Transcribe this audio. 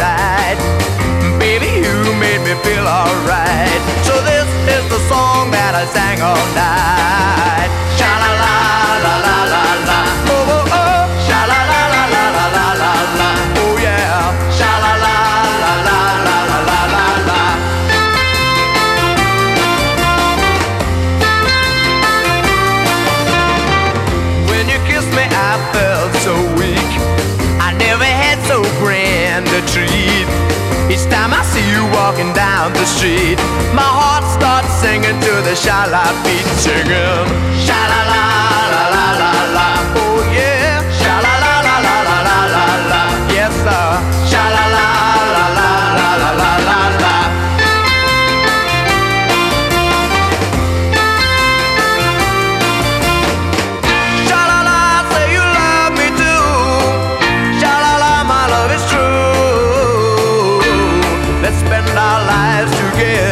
side. Baby, you made me feel alright. So this is the song that I sang all night. walking down the street. My heart starts singing to the shy light beat, singing. spend our lives together.